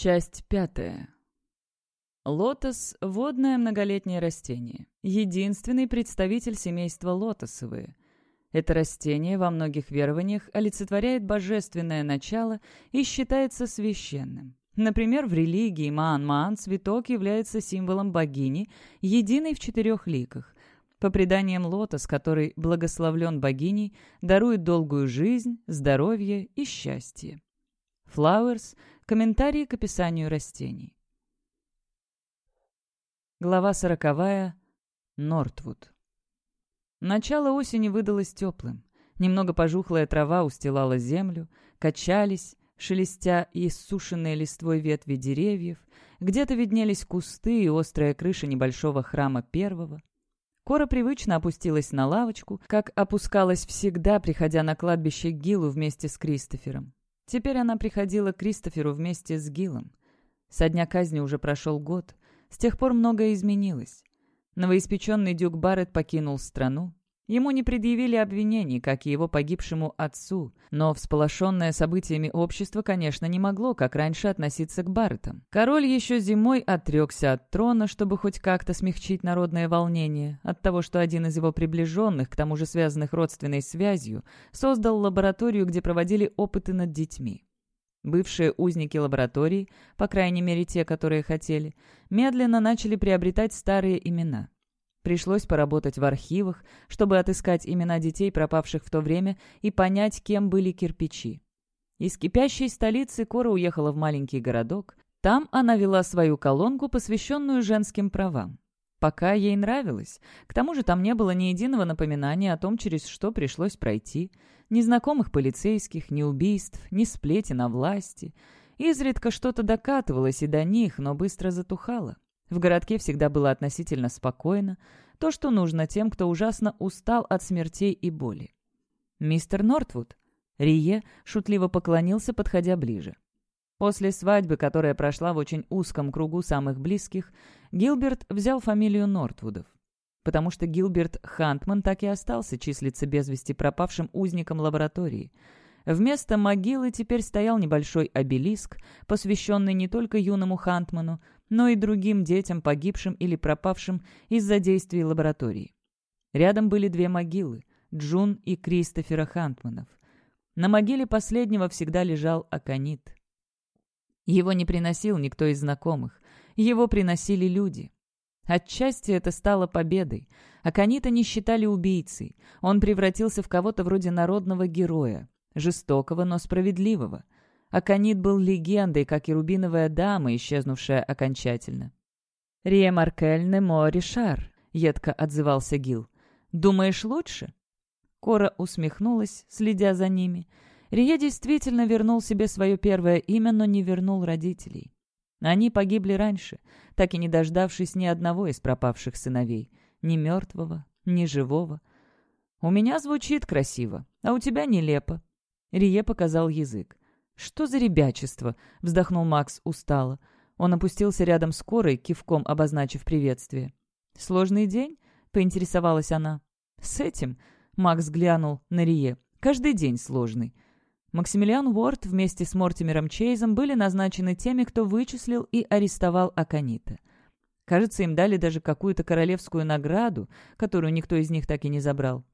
Часть пятая. Лотос – водное многолетнее растение. Единственный представитель семейства лотосовые. Это растение во многих верованиях олицетворяет божественное начало и считается священным. Например, в религии Маан-Маан цветок является символом богини, единой в четырех ликах. По преданиям лотос, который благословлен богиней, дарует долгую жизнь, здоровье и счастье. Flowers – Комментарии к описанию растений. Глава сороковая. Нортвуд. Начало осени выдалось теплым. Немного пожухлая трава устилала землю, качались, шелестя и иссушенные листвой ветви деревьев, где-то виднелись кусты и острая крыша небольшого храма первого. Кора привычно опустилась на лавочку, как опускалась всегда, приходя на кладбище Гилу вместе с Кристофером. Теперь она приходила к Кристоферу вместе с Гиллом. Со дня казни уже прошел год. С тех пор многое изменилось. Новоиспеченный Дюк Барретт покинул страну. Ему не предъявили обвинений, как и его погибшему отцу, но всполошенное событиями общество, конечно, не могло, как раньше, относиться к Барреттам. Король еще зимой отрекся от трона, чтобы хоть как-то смягчить народное волнение от того, что один из его приближенных, к тому же связанных родственной связью, создал лабораторию, где проводили опыты над детьми. Бывшие узники лаборатории, по крайней мере те, которые хотели, медленно начали приобретать старые имена – Пришлось поработать в архивах, чтобы отыскать имена детей, пропавших в то время, и понять, кем были кирпичи. Из кипящей столицы Кора уехала в маленький городок. Там она вела свою колонку, посвященную женским правам. Пока ей нравилось. К тому же там не было ни единого напоминания о том, через что пришлось пройти. Ни знакомых полицейских, ни убийств, ни сплетен о власти. Изредка что-то докатывалось и до них, но быстро затухало. В городке всегда было относительно спокойно, то, что нужно тем, кто ужасно устал от смертей и боли. «Мистер Нортвуд?» Рие шутливо поклонился, подходя ближе. После свадьбы, которая прошла в очень узком кругу самых близких, Гилберт взял фамилию Нортвудов. Потому что Гилберт Хантман так и остался числиться без вести пропавшим узником лаборатории – Вместо могилы теперь стоял небольшой обелиск, посвященный не только юному Хантману, но и другим детям, погибшим или пропавшим из-за действий лаборатории. Рядом были две могилы – Джун и Кристофера Хантманов. На могиле последнего всегда лежал Аконит. Его не приносил никто из знакомых, его приносили люди. Отчасти это стало победой. Аконита не считали убийцей, он превратился в кого-то вроде народного героя, жестокого, но справедливого. Аконит был легендой, как и рубиновая дама, исчезнувшая окончательно. «Рие Маркель Немо Ришар», — едко отзывался Гил. «Думаешь, лучше?» Кора усмехнулась, следя за ними. Рие действительно вернул себе свое первое имя, но не вернул родителей. Они погибли раньше, так и не дождавшись ни одного из пропавших сыновей. Ни мертвого, ни живого. «У меня звучит красиво, а у тебя нелепо», Рие показал язык. «Что за ребячество?» — вздохнул Макс устало. Он опустился рядом с Корой, кивком обозначив приветствие. «Сложный день?» — поинтересовалась она. «С этим?» — Макс глянул на Рие. «Каждый день сложный». Максимилиан Уорд вместе с Мортимером Чейзом были назначены теми, кто вычислил и арестовал Аконита. Кажется, им дали даже какую-то королевскую награду, которую никто из них так и не забрал.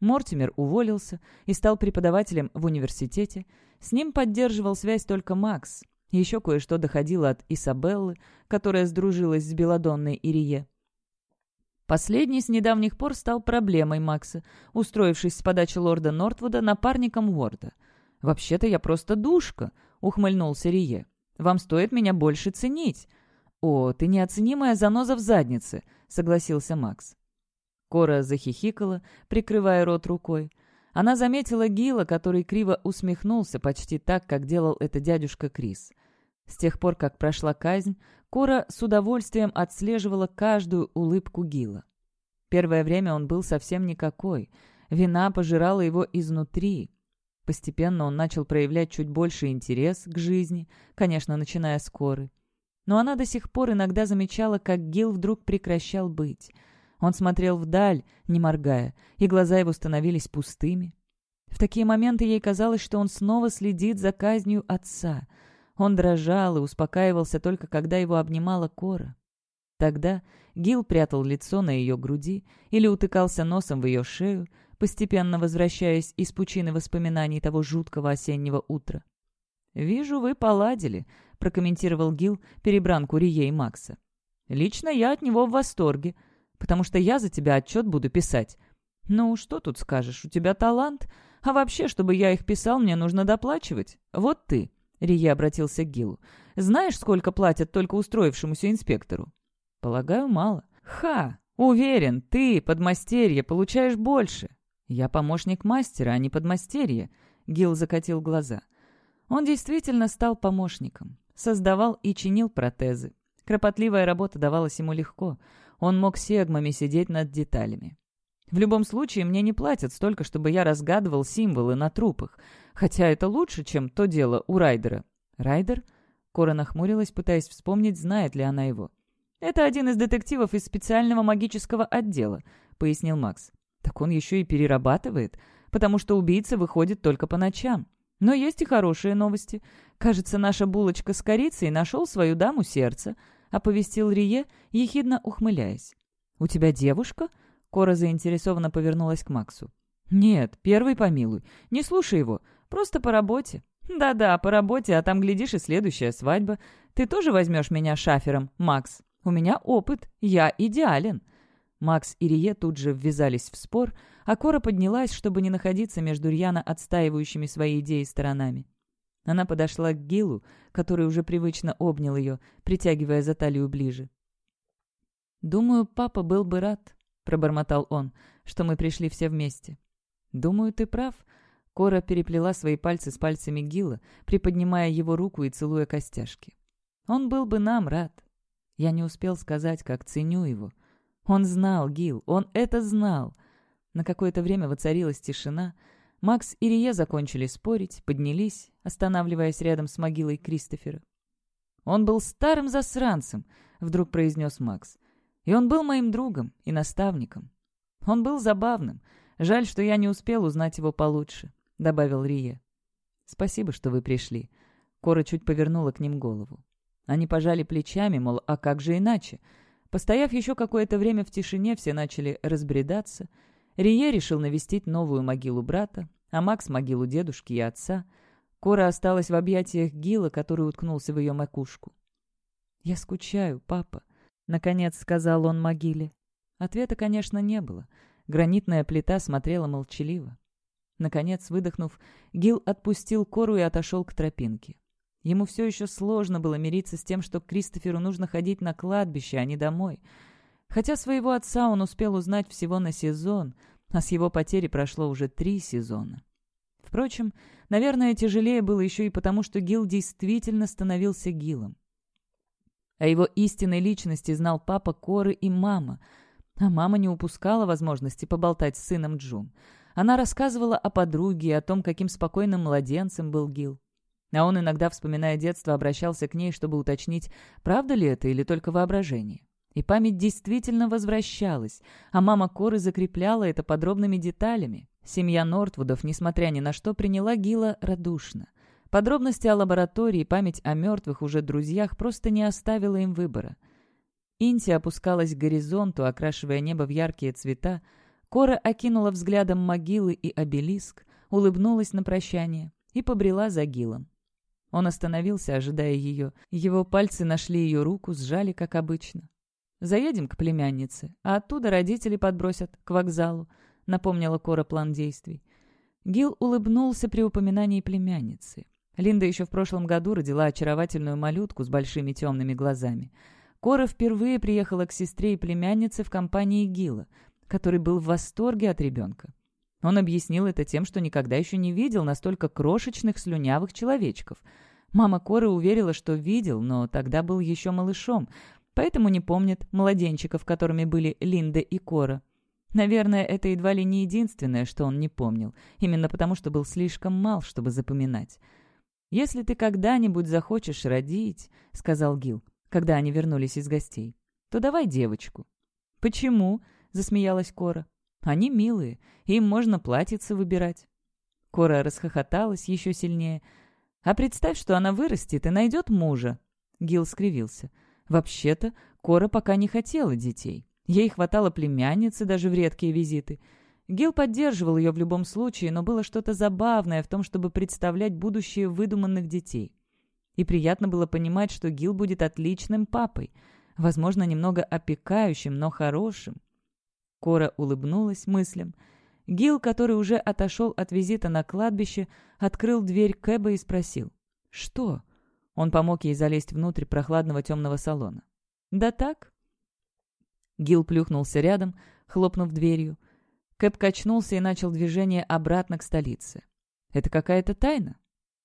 Мортимер уволился и стал преподавателем в университете. С ним поддерживал связь только Макс. Еще кое-что доходило от Исабеллы, которая сдружилась с Беладонной Ирие. Последний с недавних пор стал проблемой Макса, устроившись с подачи лорда Нортвуда напарником Уорда. «Вообще-то я просто душка», — ухмыльнулся Рие. «Вам стоит меня больше ценить». «О, ты неоценимая заноза в заднице», — согласился Макс. Кора захихикала, прикрывая рот рукой. Она заметила Гила, который криво усмехнулся почти так, как делал это дядюшка Крис. С тех пор, как прошла казнь, Кора с удовольствием отслеживала каждую улыбку Гила. Первое время он был совсем никакой. Вина пожирала его изнутри. Постепенно он начал проявлять чуть больше интерес к жизни, конечно, начиная с Коры. Но она до сих пор иногда замечала, как Гил вдруг прекращал быть — он смотрел вдаль, не моргая, и глаза его становились пустыми. В такие моменты ей казалось, что он снова следит за казнью отца. Он дрожал и успокаивался только когда его обнимала Кора. Тогда Гил прятал лицо на ее груди или утыкался носом в ее шею, постепенно возвращаясь из пучины воспоминаний того жуткого осеннего утра. «Вижу, вы поладили», — прокомментировал Гил перебранку Рие и Макса. «Лично я от него в восторге, потому что я за тебя отчет буду писать. Ну, что тут скажешь, у тебя талант, а вообще, чтобы я их писал, мне нужно доплачивать. Вот ты», — Рие обратился к Гилу, — «знаешь, сколько платят только устроившемуся инспектору?» «Полагаю, мало». «Ха! Уверен, ты, подмастерье, получаешь больше. Я помощник мастера, а не подмастерье», — Гил закатил глаза. Он действительно стал помощником. Создавал и чинил протезы. Кропотливая работа давалась ему легко. Он мог сегмами сидеть над деталями. В любом случае, мне не платят столько, чтобы я разгадывал символы на трупах. Хотя это лучше, чем то дело у Райдера. Райдер? Кора нахмурилась, пытаясь вспомнить, знает ли она его. «Это один из детективов из специального магического отдела», — пояснил Макс. «Так он еще и перерабатывает, потому что убийца выходит только по ночам. Но есть и хорошие новости. Кажется, наша булочка с корицей нашел свою даму сердца», — оповестил Рие, ехидно ухмыляясь. «У тебя девушка?» — Кора заинтересованно повернулась к Максу. «Нет, первый помилуй. Не слушай его. Просто по работе». «Да-да, по работе, а там, глядишь, и следующая свадьба. Ты тоже возьмешь меня шафером, Макс?» У меня опыт, я идеален». Макс и Рие тут же ввязались в спор, а Кора поднялась, чтобы не находиться между рьяно отстаивающими свои идеи сторонами. Она подошла к Гилу, который уже привычно обнял ее, притягивая за талию ближе. «Думаю, папа был бы рад», — пробормотал он, — «что мы пришли все вместе». «Думаю, ты прав». Кора переплела свои пальцы с пальцами Гила, приподнимая его руку и целуя костяшки. «Он был бы нам рад». Я не успел сказать, как ценю его. Он знал, Гил, он это знал. На какое-то время воцарилась тишина. Макс и Рие закончили спорить, поднялись, останавливаясь рядом с могилой Кристофера. «Он был старым засранцем», — вдруг произнес Макс. «И он был моим другом и наставником. Он был забавным. Жаль, что я не успел узнать его получше», — добавил Рие. «Спасибо, что вы пришли». Кора чуть повернула к ним голову. Они пожали плечами, мол, а как же иначе? Постояв еще какое-то время в тишине, все начали разбредаться. Рие решил навестить новую могилу брата, а Макс — могилу дедушки и отца. Кора осталась в объятиях Гила, который уткнулся в ее макушку. «Я скучаю, папа», — наконец сказал он могиле. Ответа, конечно, не было. Гранитная плита смотрела молчаливо. Наконец, выдохнув, Гил отпустил Кору и отошел к тропинке. Ему все еще сложно было мириться с тем, что Кристоферу нужно ходить на кладбище, а не домой. Хотя своего отца он успел узнать всего на сезон, а с его потери прошло уже три сезона. Впрочем, наверное, тяжелее было еще и потому, что Гил действительно становился Гилом. О его истинной личности знал папа Коры и мама, а мама не упускала возможности поболтать с сыном Джун. Она рассказывала о подруге и о том, каким спокойным младенцем был Гил. А он иногда, вспоминая детство, обращался к ней, чтобы уточнить, правда ли это или только воображение. И память действительно возвращалась, а мама Коры закрепляла это подробными деталями. Семья Нортвудов, несмотря ни на что, приняла Гила радушно. Подробности о лаборатории и память о мертвых уже друзьях просто не оставила им выбора. Инти опускалась к горизонту, окрашивая небо в яркие цвета. Кора окинула взглядом могилы и обелиск, улыбнулась на прощание и побрела за Гилом. Он остановился, ожидая ее. Его пальцы нашли ее руку, сжали, как обычно. «Заедем к племяннице, а оттуда родители подбросят к вокзалу», — напомнила Кора план действий. Гил улыбнулся при упоминании племянницы. Линда еще в прошлом году родила очаровательную малютку с большими темными глазами. Кора впервые приехала к сестре и племяннице в компании Гила, который был в восторге от ребенка. Он объяснил это тем, что никогда еще не видел настолько крошечных слюнявых человечков. Мама Коры уверила, что видел, но тогда был еще малышом, поэтому не помнит младенчиков, которыми были Линда и Кора. Наверное, это едва ли не единственное, что он не помнил, именно потому что был слишком мал, чтобы запоминать. «Если ты когда-нибудь захочешь родить», — сказал Гил, когда они вернулись из гостей, — «то давай девочку». «Почему?» — засмеялась Кора. Они милые, им можно платьице выбирать». Кора расхохоталась еще сильнее. А представь, что она вырастет и найдет мужа». Гил скривился. «Вообще-то, Кора пока не хотела детей. Ей хватало племянницы даже в редкие визиты. Гил поддерживал ее в любом случае, но было что-то забавное в том, чтобы представлять будущее выдуманных детей. И приятно было понимать, что Гил будет отличным папой, возможно, немного опекающим, но хорошим. Кора улыбнулась мыслям. Гил, который уже отошел от визита на кладбище, открыл дверь Кэба и спросил. «Что?» Он помог ей залезть внутрь прохладного темного салона. «Да так». Гил плюхнулся рядом, хлопнув дверью. Кэп качнулся и начал движение обратно к столице. «Это какая-то тайна?»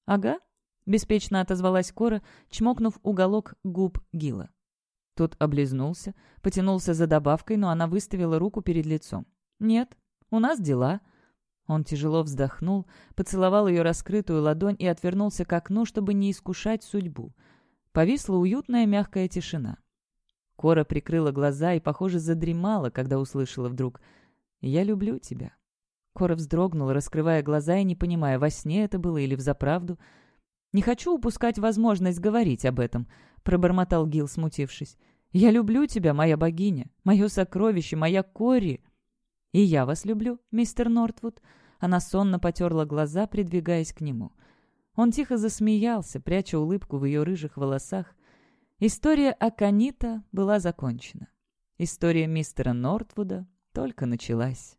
«Ага», — беспечно отозвалась Кора, чмокнув уголок губ Гила. Тот облизнулся, потянулся за добавкой, но она выставила руку перед лицом. «Нет, у нас дела». Он тяжело вздохнул, поцеловал ее раскрытую ладонь и отвернулся к окну, чтобы не искушать судьбу. Повисла уютная мягкая тишина. Кора прикрыла глаза и, похоже, задремала, когда услышала вдруг «Я люблю тебя». Кора вздрогнула, раскрывая глаза и не понимая, во сне это было или взаправду. «Не хочу упускать возможность говорить об этом», — пробормотал Гил, смутившись. «Я люблю тебя, моя богиня, мое сокровище, моя Кори». «И я вас люблю, мистер Нортвуд». Она сонно потерла глаза, придвигаясь к нему. Он тихо засмеялся, пряча улыбку в ее рыжих волосах. История о Канита была закончена. История мистера Нортвуда только началась.